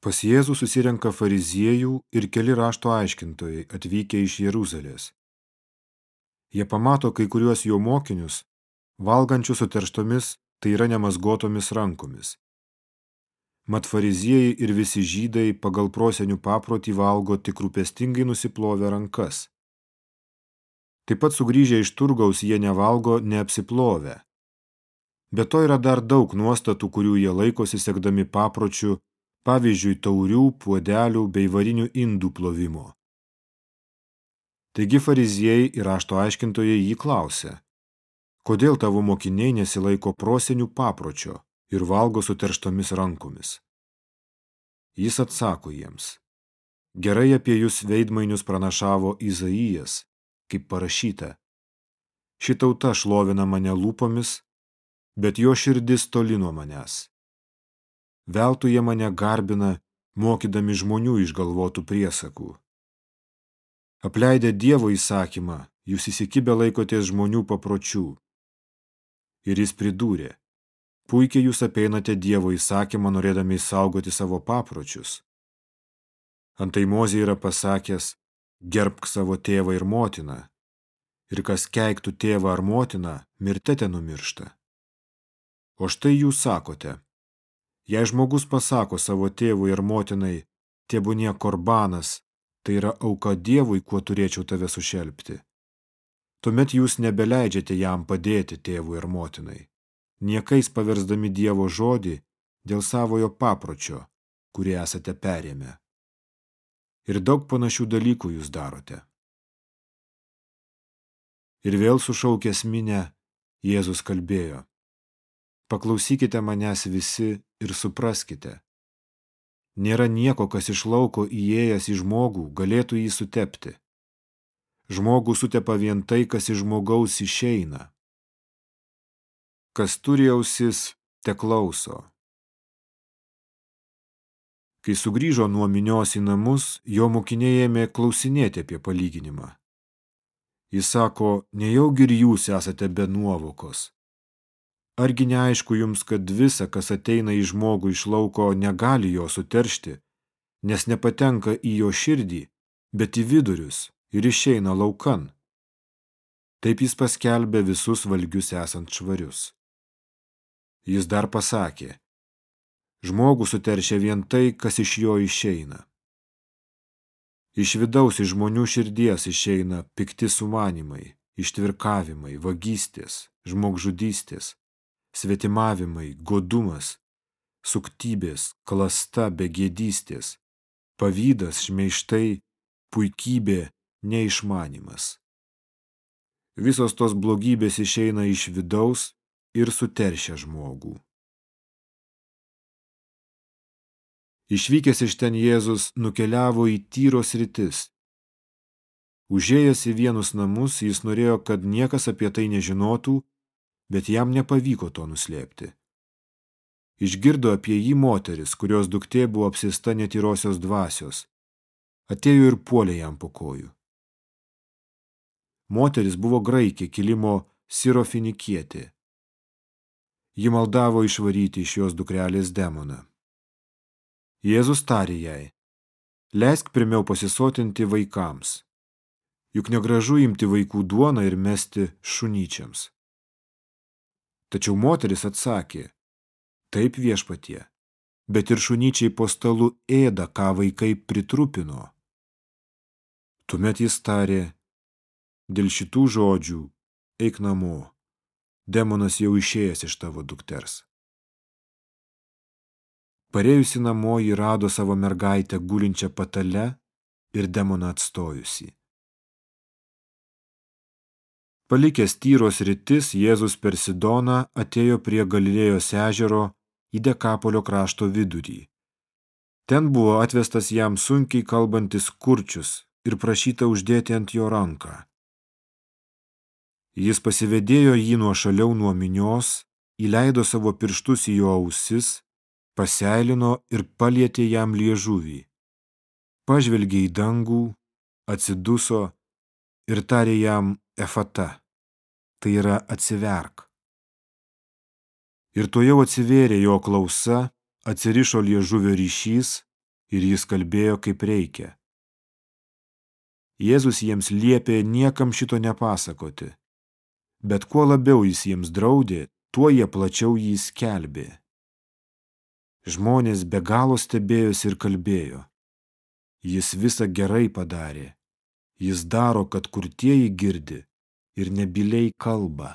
Pas Jėzų susirenka fariziejų ir keli rašto aiškintojai atvykę iš Jeruzalės. Jie pamato kai kuriuos jo mokinius, valgančius suterštomis, tai yra nemazgotomis rankomis. Mat fariziejai ir visi žydai pagal prosenių paprotį valgo tik rūpestingai nusiplovę rankas. Taip pat sugrįžę iš turgaus jie nevalgo neapsiplovę. Be to yra dar daug nuostatų, kurių jie laikosi sekdami papročių, pavyzdžiui, taurių, puodelių bei varinių indų plovimo. Taigi fariziejai ir rašto aiškintojai jį klausė, kodėl tavo mokiniai nesilaiko prosenių papročio ir valgo suterštomis rankomis. Jis atsako jiems, gerai apie jūs veidmainius pranašavo Izaijas, kaip parašyta. Ši tauta šlovina mane lūpomis, bet jo širdis toli nuo manęs. Veltui jie mane garbina, mokydami žmonių išgalvotų priesakų. Apleidę Dievo įsakymą, jūs įsikibę laikotės žmonių papročių. Ir jis pridūrė, puikiai jūs apeinate Dievo įsakymą, norėdami saugoti savo papročius. Antai Mozė yra pasakęs, gerbk savo tėvą ir motiną, ir kas keiktų tėvą ar motiną, mirte ten numiršta. O štai jūs sakote, jei žmogus pasako savo tėvui ir motinai, tėbūnie korbanas, tai yra auka Dievui, kuo turėčiau tave sušelpti. Tuomet jūs nebeleidžiate jam padėti tėvui ir motinai, niekais paversdami Dievo žodį dėl savojo papročio, kurį esate perėmę. Ir daug panašių dalykų jūs darote. Ir vėl sušaukęs minę, Jėzus kalbėjo. Paklausykite manęs visi ir supraskite. Nėra nieko, kas iš lauko įėjęs į žmogų galėtų jį sutepti. Žmogų sutepa vien tai, kas iš žmogaus išeina. Kas turi ausis, te klauso. Kai sugrįžo nuo minios į namus, jo mokiniai ėmė klausinėti apie palyginimą. Jis sako, nejaugi ir jūs esate be nuovokos. Argi neaišku jums, kad visa, kas ateina į žmogų iš lauko, negali jo suteršti, nes nepatenka į jo širdį, bet į vidurius ir išeina laukan. Taip jis paskelbė visus valgius esant švarius. Jis dar pasakė, žmogų suteršia vien tai, kas iš jo išeina. Iš vidaus iš žmonių širdies išeina pikti sumanimai, ištvirkavimai, vagystės, žmogžudystės, svetimavimai, godumas, suktybės, klasta, begėdystės, pavydas, šmeištai, puikybė, neišmanimas. Visos tos blogybės išeina iš vidaus ir suteršia žmogų. Išvykęs iš ten Jėzus nukeliavo į tyros rytis. Užėjęs į vienus namus, jis norėjo, kad niekas apie tai nežinotų, bet jam nepavyko to nuslėpti. Išgirdo apie jį moteris, kurios duktė buvo apsista netyrosios dvasios. Atėjo ir puolė jam po kojų. Moteris buvo graikė kilimo sirofinikietė. Ji maldavo išvaryti iš jos dukrelės demoną. Jėzus tarė jai, leisk pirmiau pasisotinti vaikams, juk negražu imti vaikų duoną ir mesti šunyčiams. Tačiau moteris atsakė, taip viešpatie, bet ir šunyčiai po stalu ėda, ką vaikai pritrupino. Tuomet jis tarė, dėl šitų žodžių eik namo, demonas jau išėjęs iš tavo dukters. Parėjusi namo jį rado savo mergaitę gulinčią patale ir demoną atstojusi. Palikęs tyros rytis, Jėzus per Sidoną atėjo prie Galilėjos ežero į Dekapolio krašto vidurį. Ten buvo atvestas jam sunkiai kalbantis kurčius ir prašyta uždėti ant jo ranką. Jis pasivedėjo jį nuo šaliau nuo minios, įleido savo pirštus į jo ausis, paseilino ir palietė jam liežuvį. Pažvelgė į dangų, atsiduso ir tarė jam efata tai yra atsiverk. Ir to jau atsivėrė jo klausa, atsirišo liežuvio ryšys, ir jis kalbėjo kaip reikia. Jėzus jiems liepė niekam šito nepasakoti, bet kuo labiau jis jiems draudė, tuo jie plačiau jį skelbė. Žmonės be galo stebėjosi ir kalbėjo. Jis visą gerai padarė. Jis daro, kad kurtieji girdi ir nebiliai kalba.